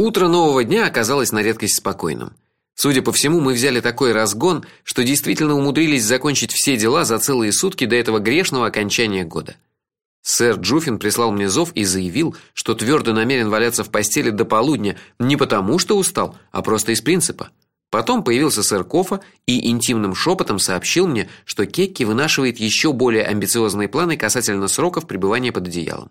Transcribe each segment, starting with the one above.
Утро нового дня оказалось на редкость спокойным. Судя по всему, мы взяли такой разгон, что действительно умудрились закончить все дела за целые сутки до этого грешного окончания года. Сэр Джуфин прислал мне зов и заявил, что твердо намерен валяться в постели до полудня не потому, что устал, а просто из принципа. Потом появился сэр Кофа и интимным шепотом сообщил мне, что Кекки вынашивает еще более амбициозные планы касательно сроков пребывания под одеялом.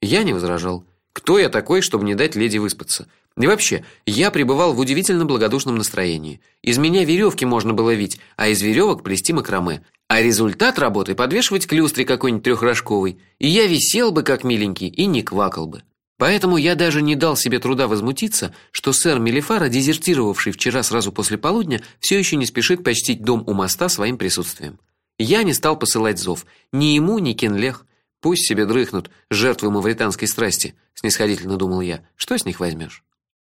Я не возражал. Кто я такой, чтобы не дать леди выспаться? И вообще, я пребывал в удивительно благодушном настроении. Из меня веревки можно было вить, а из веревок плести макраме. А результат работы подвешивать к люстре какой-нибудь трехрожковой, и я висел бы как миленький и не квакал бы. Поэтому я даже не дал себе труда возмутиться, что сэр Мелифара, дезертировавший вчера сразу после полудня, все еще не спешит почтить дом у моста своим присутствием. Я не стал посылать зов ни ему, ни Кенлех. Пусть себе дрыхнут жертвы мавританской страсти, снисходительно думал я. Что с них возьмешь?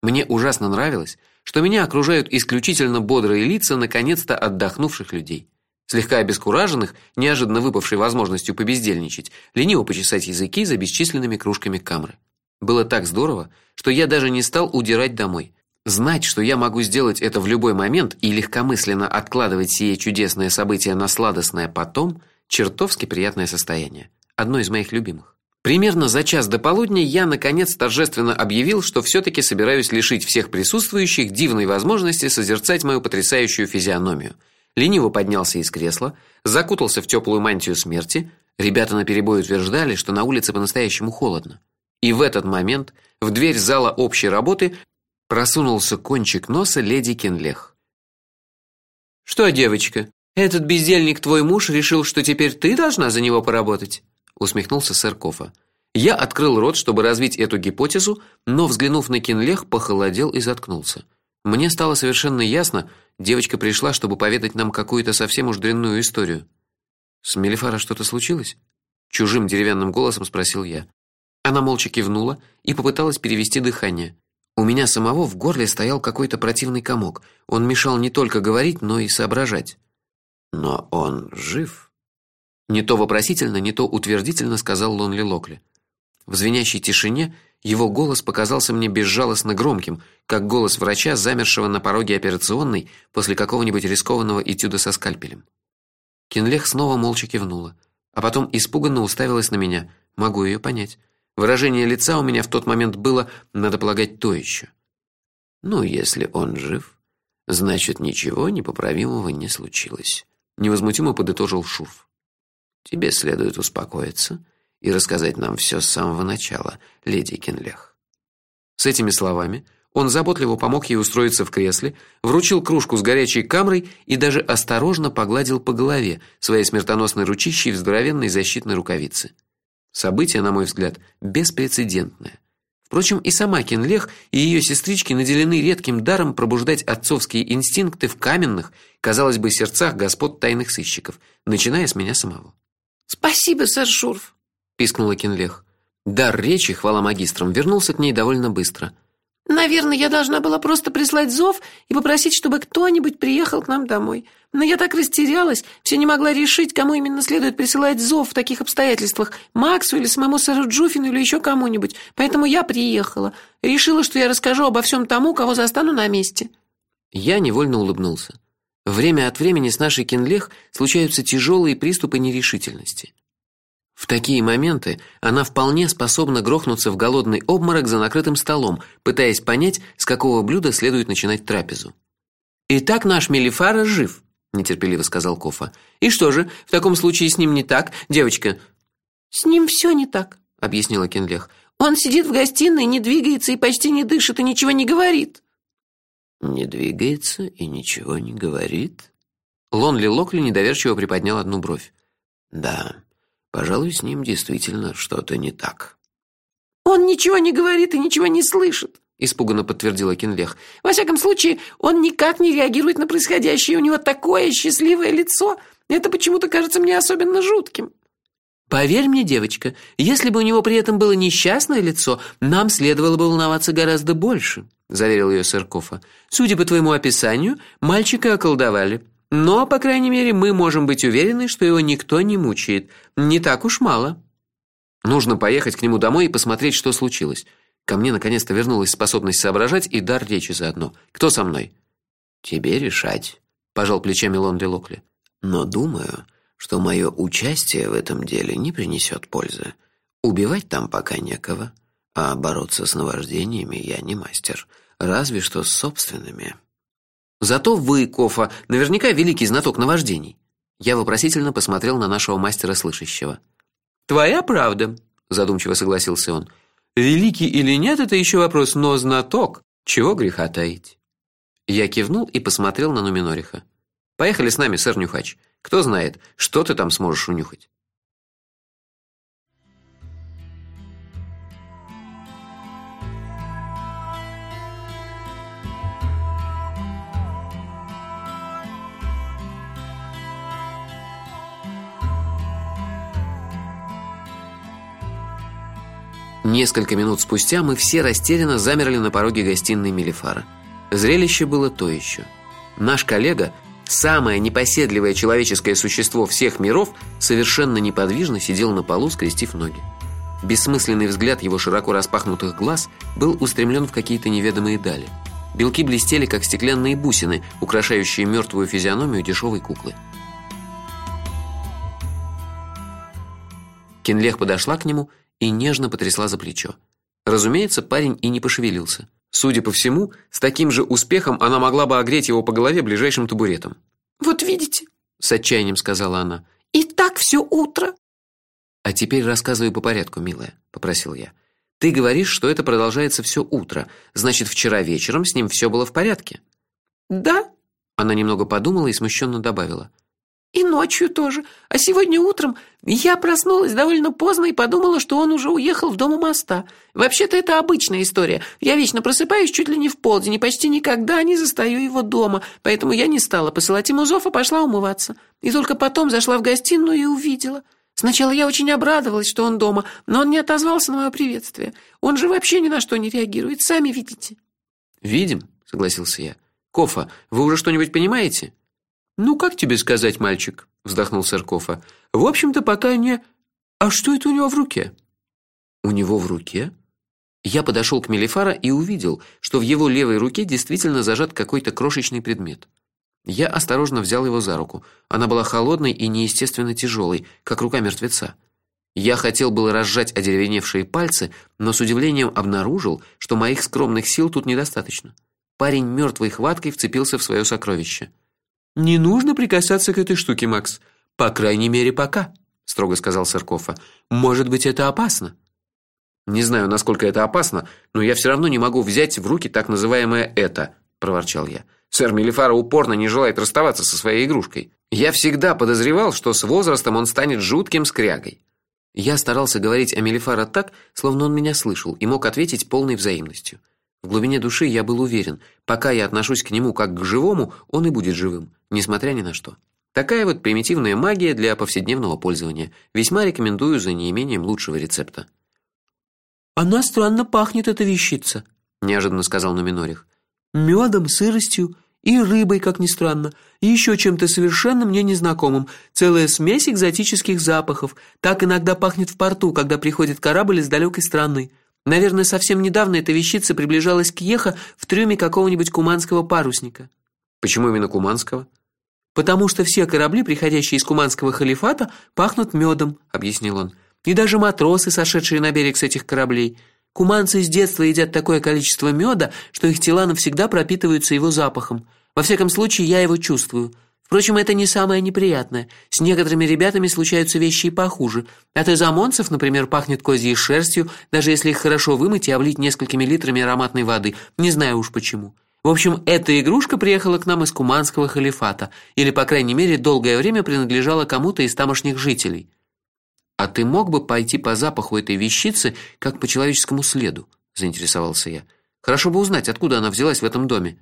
Мне ужасно нравилось, что меня окружают исключительно бодрые лица наконец-то отдохнувших людей. Слегка обескураженных, неожиданно выпавшей возможностью побездельничать, лениво почесать языки за бесчисленными кружками камры. Было так здорово, что я даже не стал удирать домой. Знать, что я могу сделать это в любой момент и легкомысленно откладывать сие чудесное событие на сладостное потом, чертовски приятное состояние. Одно из моих любимых. Примерно за час до полудня я наконец торжественно объявил, что все таки собираюсь лишить всех присутствующих дивной возможности созерцать мою потрясающую физиономию. Лениво поднялся из кресла, закутался в теплую мантию смерти. Ребята наперебой утверждали, что на улице по-настоящему холодно. И в этот момент в дверь зала общей работы просунулся кончик носа леди Кенлех. Что, девочка, этот бездельник твой муж решил, что теперь ты должна за него поработать? Усмехнулся сэр Кофа. Я открыл рот, чтобы развить эту гипотезу, но взглянув на Кенлех, похолодел и заткнулся. Мне стало совершенно ясно, девочка пришла, чтобы поведать нам какую-то совсем уж дрянную историю. С Мелифара что-то случилось? чужим деревянным голосом спросил я. Она молча кивнула и попыталась перевести дыхание. У меня самого в горле стоял какой-то противный комок. Он мешал не только говорить, но и соображать. Но он жив. Не то вопросительно, не то утвердительно сказал Лонли Локли. В звенящей тишине его голос показался мне безжалостно громким, как голос врача, замершего на пороге операционной после какого-нибудь рискованного этюда со скальпелем. Кинлех снова молча кивнула, а потом испуганно уставилась на меня. Могу ее понять. Выражение лица у меня в тот момент было, надо полагать, то еще. Ну, если он жив, значит, ничего непоправимого не случилось, невозмутимо подытожил Шурф. Тебе следует успокоиться и рассказать нам все с самого начала, леди Кенлех. С этими словами он заботливо помог ей устроиться в кресле, вручил кружку с горячей камрой и даже осторожно погладил по голове своей смертоносной ручищей в здоровенной защитной рукавице. Событие, на мой взгляд, беспрецедентное. Впрочем, и сама Кенлех и ее сестрички наделены редким даром пробуждать отцовские инстинкты в каменных, казалось бы, сердцах господ тайных сыщиков, начиная с меня самого. Спасибо, сэр Шурф, пискнула Кенлех. Дар речи, хвала магистрам, вернулся к ней довольно быстро. Наверное, я должна была просто прислать зов и попросить, чтобы кто-нибудь приехал к нам домой. Но я так растерялась, все не могла решить, кому именно следует присылать зов в таких обстоятельствах: Максу или самому сэру Джуфину или еще кому-нибудь. Поэтому я приехала. Решила, что я расскажу обо всем тому, кого застану на месте. Я невольно улыбнулся. Время от времени с нашей Кенлех случаются тяжелые приступы нерешительности. В такие моменты она вполне способна грохнуться в голодный обморок за накрытым столом, пытаясь понять, с какого блюда следует начинать трапезу. Итак, наш Мелифара жив, нетерпеливо сказал Кофа. И что же, в таком случае с ним не так, девочка? С ним все не так, объяснила Кенлех. Он сидит в гостиной, не двигается и почти не дышит и ничего не говорит. Не двигается и ничего не говорит. Лонли Локли недоверчиво приподнял одну бровь. Да. Пожалуй, с ним действительно что-то не так. Он ничего не говорит и ничего не слышит, испуганно подтвердила Кинлех. Во всяком случае, он никак не реагирует на происходящее, у него такое счастливое лицо. Это почему-то кажется мне особенно жутким. Поверь мне, девочка, если бы у него при этом было несчастное лицо, нам следовало бы волноваться гораздо больше, заверил ее Сыркова. Судя по твоему описанию, мальчика околдовали. Но, по крайней мере, мы можем быть уверены, что его никто не мучает. Не так уж мало. Нужно поехать к нему домой и посмотреть, что случилось. Ко мне наконец-то вернулась способность соображать и дар речи заодно. Кто со мной? Тебе решать, пожал плечами Лондри Локли. Но думаю, что мое участие в этом деле не принесет пользы. Убивать там пока некого, а бороться с наваждениями я не мастер, разве что с собственными. Зато вы, Кофа, наверняка великий знаток наваждений. Я вопросительно посмотрел на нашего мастера слышащего. Твоя правда, задумчиво согласился он. Великий или нет это еще вопрос, но знаток, чего греха таить. Я кивнул и посмотрел на Нуминориха. Поехали с нами, сэр Нюхач. Кто знает, что ты там сможешь унюхать. Несколько минут спустя мы все растерянно замерли на пороге гостиной Мелифара. Зрелище было то еще. Наш коллега, самое непоседливое человеческое существо всех миров, совершенно неподвижно сидел на полу, скрестив ноги. Бессмысленный взгляд его широко распахнутых глаз был устремлен в какие-то неведомые дали. Белки блестели, как стеклянные бусины, украшающие мертвую физиономию дешевой куклы. Кинлех подошла к нему и нежно потрясла за плечо. Разумеется, парень и не пошевелился. Судя по всему, с таким же успехом она могла бы огреть его по голове ближайшим табуретом. Вот видите, с отчаянием сказала она. И так все утро. А теперь рассказывай по порядку, милая, попросил я. Ты говоришь, что это продолжается все утро. Значит, вчера вечером с ним все было в порядке? Да. Она немного подумала и смущенно добавила: и ночью тоже. А сегодня утром я проснулась довольно поздно и подумала, что он уже уехал в дом у моста. Вообще-то это обычная история. Я вечно просыпаюсь чуть ли не в полдень и почти никогда не застаю его дома, поэтому я не стала посылать ему зов, а пошла умываться. И только потом зашла в гостиную и увидела. Сначала я очень обрадовалась, что он дома, но он не отозвался на мое приветствие. Он же вообще ни на что не реагирует, сами видите. Видим, согласился я. Кофа, вы уже что-нибудь понимаете? Ну как тебе сказать, мальчик, вздохнул Сыркова. В общем-то, пока не А что это у него в руке? У него в руке? Я подошел к Мелифара и увидел, что в его левой руке действительно зажат какой-то крошечный предмет. Я осторожно взял его за руку. Она была холодной и неестественно тяжелой, как рука мертвеца. Я хотел было разжать одеревеневшие пальцы, но с удивлением обнаружил, что моих скромных сил тут недостаточно. Парень мертвой хваткой вцепился в свое сокровище. Не нужно прикасаться к этой штуке, Макс. По крайней мере, пока, строго сказал Сыркова. Может быть, это опасно. Не знаю, насколько это опасно, но я все равно не могу взять в руки так называемое это, проворчал я. Сэр Мелифара упорно не желает расставаться со своей игрушкой. Я всегда подозревал, что с возрастом он станет жутким скрягой. Я старался говорить о Мелифара так, словно он меня слышал и мог ответить полной взаимностью. В глубине души я был уверен, пока я отношусь к нему как к живому, он и будет живым, несмотря ни на что. Такая вот примитивная магия для повседневного пользования. Весьма рекомендую за неимением лучшего рецепта. Она странно пахнет эта вещица, неожиданно сказал Номинорих. Медом, сыростью и рыбой, как ни странно, и еще чем-то совершенно мне незнакомым. Целая смесь экзотических запахов. Так иногда пахнет в порту, когда приходит корабль из далекой страны. Наверное, совсем недавно эта вещица приближалась к Еха в трюме какого-нибудь куманского парусника. Почему именно куманского? Потому что все корабли, приходящие из куманского халифата, пахнут медом, объяснил он. И даже матросы, сошедшие на берег с этих кораблей. Куманцы с детства едят такое количество меда, что их тела навсегда пропитываются его запахом. Во всяком случае, я его чувствую. Впрочем, это не самое неприятное. С некоторыми ребятами случаются вещи и похуже. От изомонцев, например, пахнет козьей шерстью, даже если их хорошо вымыть и облить несколькими литрами ароматной воды. Не знаю уж почему. В общем, эта игрушка приехала к нам из Куманского халифата, или, по крайней мере, долгое время принадлежала кому-то из тамошних жителей. А ты мог бы пойти по запаху этой вещицы, как по человеческому следу, заинтересовался я. Хорошо бы узнать, откуда она взялась в этом доме.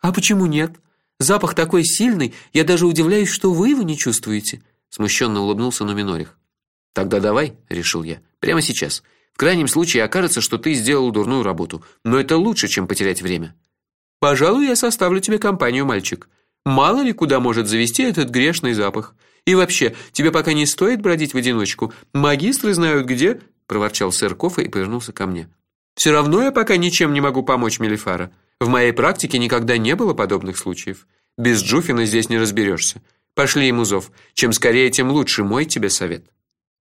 А почему нет? Запах такой сильный, я даже удивляюсь, что вы его не чувствуете, смущенно улыбнулся Номинорих. Тогда давай, решил я. Прямо сейчас. В крайнем случае окажется, что ты сделал дурную работу, но это лучше, чем потерять время. Пожалуй, я составлю тебе компанию, мальчик. Мало ли куда может завести этот грешный запах. И вообще, тебе пока не стоит бродить в одиночку. Магистры знают где, проворчал сэр Кофе и повернулся ко мне. Все равно я пока ничем не могу помочь Мелифара. В моей практике никогда не было подобных случаев. Без Джуфина здесь не разберешься. Пошли ему зов. Чем скорее, тем лучше, мой тебе совет.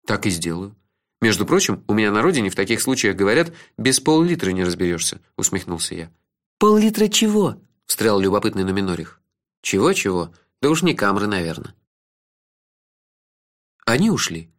Так и сделаю. Между прочим, у меня на родине в таких случаях говорят: без пол-литра не разберешься», — усмехнулся я. Пол-литра чего? встрял любопытный Номинорих. Чего-чего? Да уж не камры, наверное. Они ушли.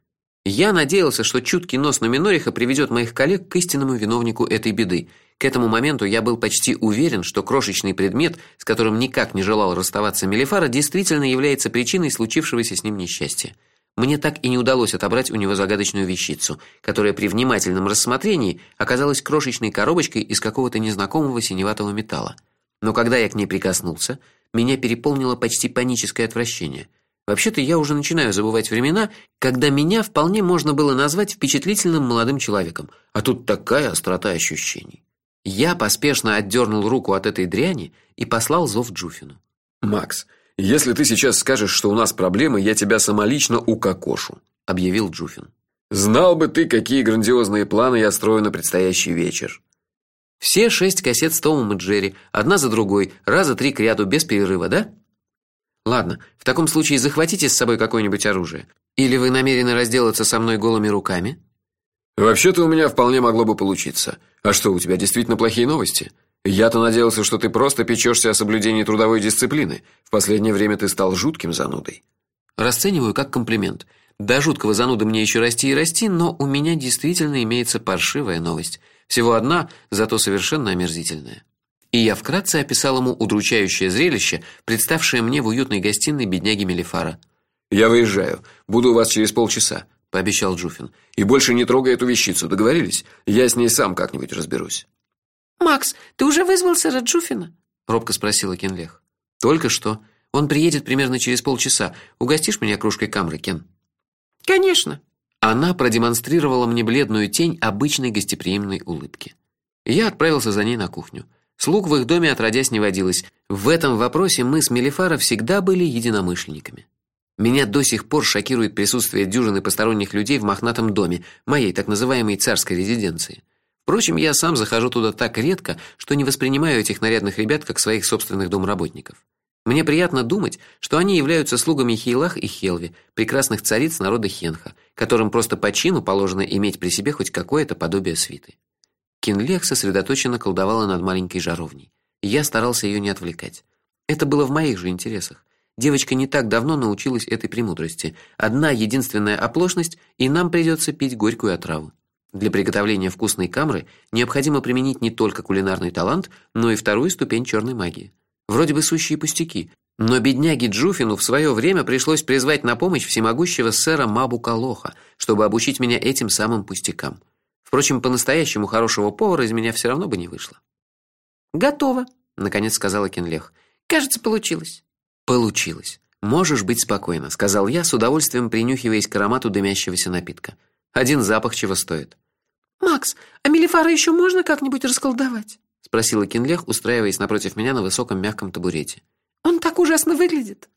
Я надеялся, что чуткий нос Номинориха приведет моих коллег к истинному виновнику этой беды. К этому моменту я был почти уверен, что крошечный предмет, с которым никак не желал расставаться Мелифара, действительно является причиной случившегося с ним несчастья. Мне так и не удалось отобрать у него загадочную вещицу, которая при внимательном рассмотрении оказалась крошечной коробочкой из какого-то незнакомого синеватого металла. Но когда я к ней прикоснулся, меня переполнило почти паническое отвращение. Вообще-то я уже начинаю забывать времена, когда меня вполне можно было назвать впечатлительным молодым человеком, а тут такая острота ощущений. Я поспешно отдернул руку от этой дряни и послал зов Джуфину. Макс, если ты сейчас скажешь, что у нас проблемы, я тебя самолично укокошу, объявил Джуфин. Знал бы ты, какие грандиозные планы я строю на предстоящий вечер. Все шесть кассет с Томом и Джерри, одна за другой, раза три к ряду без перерыва, да? Ладно, в таком случае захватите с собой какое-нибудь оружие. Или вы намерены разделаться со мной голыми руками? Вообще-то у меня вполне могло бы получиться. А что, у тебя действительно плохие новости? Я-то надеялся, что ты просто печешься о соблюдении трудовой дисциплины. В последнее время ты стал жутким занудой. Расцениваю как комплимент. До жуткого зануды мне еще расти и расти, но у меня действительно имеется паршивая новость. Всего одна, зато совершенно омерзительная. И я вкратце описал ему удручающее зрелище, представшее мне в уютной гостиной бедняги Мелифара. Я выезжаю. Буду у вас через полчаса, пообещал Джуфин. И больше не трогай эту вещицу, договорились? Я с ней сам как-нибудь разберусь. Макс, ты уже вызвал сэра Джуфина? робко спросила Кенлех. Только что. Он приедет примерно через полчаса. Угостишь меня кружкой камры, Кен? Конечно. Она продемонстрировала мне бледную тень обычной гостеприимной улыбки. Я отправился за ней на кухню. Слуг в их доме отродясь не водилось. В этом вопросе мы с Мелифара всегда были единомышленниками. Меня до сих пор шокирует присутствие дюжины посторонних людей в мохнатом доме, моей так называемой царской резиденции. Впрочем, я сам захожу туда так редко, что не воспринимаю этих нарядных ребят как своих собственных домработников. Мне приятно думать, что они являются слугами Хейлах и Хелви, прекрасных цариц народа Хенха, которым просто по чину положено иметь при себе хоть какое-то подобие свиты. Кинлех сосредоточенно колдовала над маленькой жаровней. Я старался ее не отвлекать. Это было в моих же интересах. Девочка не так давно научилась этой премудрости. Одна единственная оплошность, и нам придется пить горькую отраву. Для приготовления вкусной камры необходимо применить не только кулинарный талант, но и вторую ступень черной магии. Вроде бы сущие пустяки, но бедняге Джуфину в свое время пришлось призвать на помощь всемогущего сэра Мабукалоха, чтобы обучить меня этим самым пустякам. Впрочем, по-настоящему хорошего повара из меня все равно бы не вышло. Готово, наконец сказала Кенлех. Кажется, получилось. Получилось. Можешь быть спокойна, сказал я, с удовольствием принюхиваясь к аромату дымящегося напитка. Один запах чего стоит. Макс, а Мелифара еще можно как-нибудь расколдовать? спросила Кенлех, устраиваясь напротив меня на высоком мягком табурете. Он так ужасно выглядит.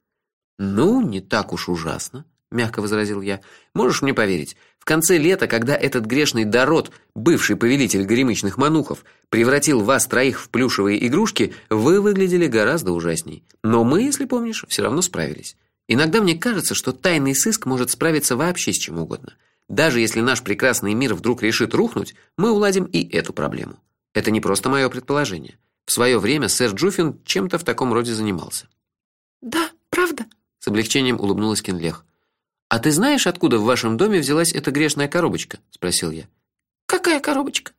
Ну, не так уж ужасно, мягко возразил я. Можешь мне поверить, в конце лета, когда этот грешный Дород, бывший повелитель горемычных манухов, превратил вас троих в плюшевые игрушки, вы выглядели гораздо ужасней. Но мы, если помнишь, все равно справились. Иногда мне кажется, что тайный сыск может справиться вообще с чем угодно. Даже если наш прекрасный мир вдруг решит рухнуть, мы уладим и эту проблему. Это не просто мое предположение. В свое время сэр Джуфин чем-то в таком роде занимался. Да, правда, с облегчением улыбнулась Кенлех. А ты знаешь, откуда в вашем доме взялась эта грешная коробочка, спросил я. Какая коробочка?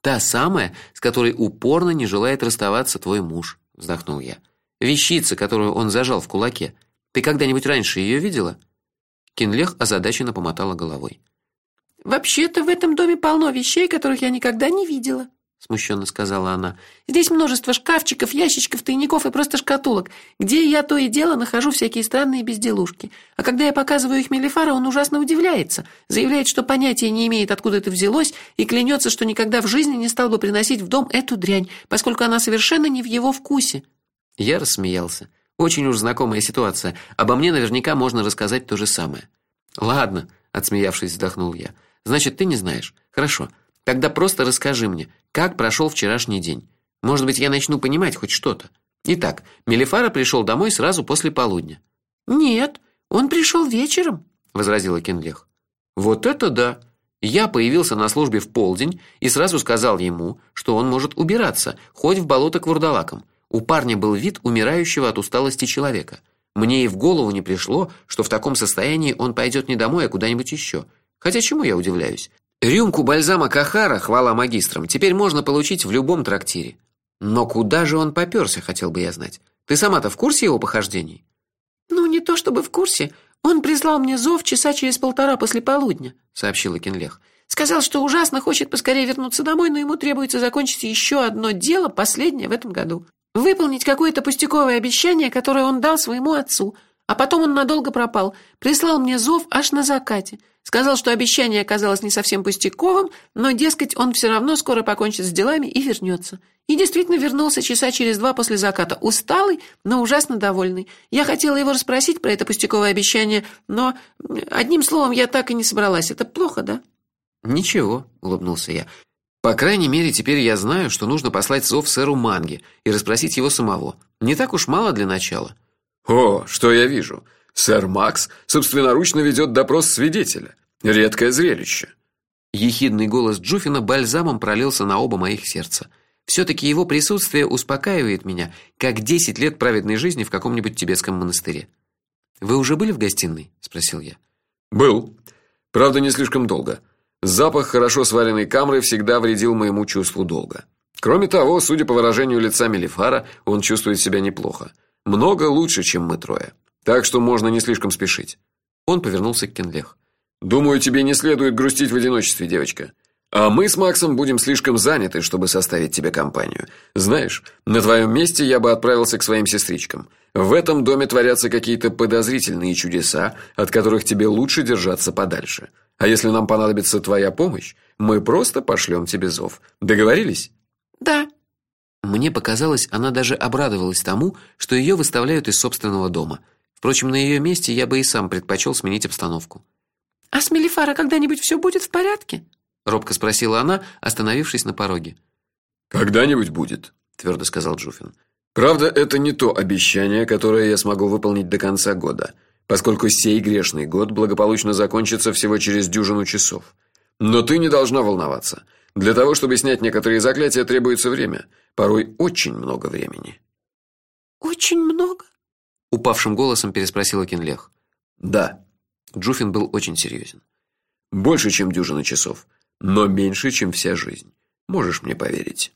Та самая, с которой упорно не желает расставаться твой муж, вздохнул я. Вещица, которую он зажал в кулаке. Ты когда-нибудь раньше ее видела? Кинлех озадаченно помотала головой. Вообще-то в этом доме полно вещей, которых я никогда не видела смущенно сказала она. Здесь множество шкафчиков, ящичков, тайников и просто шкатулок, где я то и дело нахожу всякие странные безделушки. А когда я показываю их Мелифара, он ужасно удивляется, заявляет, что понятия не имеет, откуда это взялось, и клянется, что никогда в жизни не стал бы приносить в дом эту дрянь, поскольку она совершенно не в его вкусе. Я рассмеялся. Очень уж знакомая ситуация. Обо мне наверняка можно рассказать то же самое. Ладно, отсмеявшись, вздохнул я. Значит, ты не знаешь. Хорошо. Тогда просто расскажи мне, как прошел вчерашний день. Может быть, я начну понимать хоть что-то. Итак, Мелифара пришел домой сразу после полудня. Нет, он пришел вечером, возразила Кенлех. Вот это да. Я появился на службе в полдень и сразу сказал ему, что он может убираться, хоть в болото к вурдалакам. У парня был вид умирающего от усталости человека. Мне и в голову не пришло, что в таком состоянии он пойдет не домой, а куда-нибудь еще. Хотя чему я удивляюсь? Рюмку бальзама Кахара, хвала магистрам, теперь можно получить в любом трактире. Но куда же он попёрся, хотел бы я знать. Ты сама-то в курсе его похождений? Ну, не то чтобы в курсе. Он прислал мне зов часа через полтора после полудня, сообщила Кенлех. Сказал, что ужасно хочет поскорее вернуться домой, но ему требуется закончить еще одно дело, последнее в этом году. Выполнить какое-то пустяковое обещание, которое он дал своему отцу. А потом он надолго пропал. Прислал мне зов аж на закате. Сказал, что обещание оказалось не совсем пустяковым, но, дескать, он все равно скоро покончит с делами и вернется. И действительно вернулся часа через два после заката, усталый, но ужасно довольный. Я хотела его расспросить про это пустяковое обещание, но одним словом я так и не собралась. Это плохо, да? Ничего, улыбнулся я. По крайней мере, теперь я знаю, что нужно послать зов сэру Манге и расспросить его самого. Не так уж мало для начала. О, что я вижу. Сэр Макс собственноручно ведет допрос свидетеля. Редкое зрелище. Ехидный голос Джуфина бальзамом пролился на оба моих сердца. все таки его присутствие успокаивает меня, как десять лет праведной жизни в каком-нибудь тибетском монастыре. Вы уже были в гостиной, спросил я. Был. Правда, не слишком долго. Запах хорошо сваренной камры всегда вредил моему чувству долга. Кроме того, судя по выражению лица Мелифара, он чувствует себя неплохо. Много лучше, чем мы трое. Так что можно не слишком спешить. Он повернулся к Кенлех. Думаю, тебе не следует грустить в одиночестве, девочка. А мы с Максом будем слишком заняты, чтобы составить тебе компанию. Знаешь, на твоем месте я бы отправился к своим сестричкам. В этом доме творятся какие-то подозрительные чудеса, от которых тебе лучше держаться подальше. А если нам понадобится твоя помощь, мы просто пошлем тебе зов. Договорились? Да. Мне показалось, она даже обрадовалась тому, что ее выставляют из собственного дома. Впрочем, на ее месте я бы и сам предпочел сменить обстановку. А с Мелифара когда-нибудь все будет в порядке? робко спросила она, остановившись на пороге. Когда-нибудь будет, твердо сказал Джуфин. Правда, это не то обещание, которое я смогу выполнить до конца года, поскольку сей грешный год благополучно закончится всего через дюжину часов. Но ты не должна волноваться. Для того, чтобы снять некоторые заклятия, требуется время, порой очень много времени. Очень много? Упавшим голосом переспросила Кинлех. Да. Джуфин был очень серьезен. Больше, чем дюжина часов, но меньше, чем вся жизнь. Можешь мне поверить.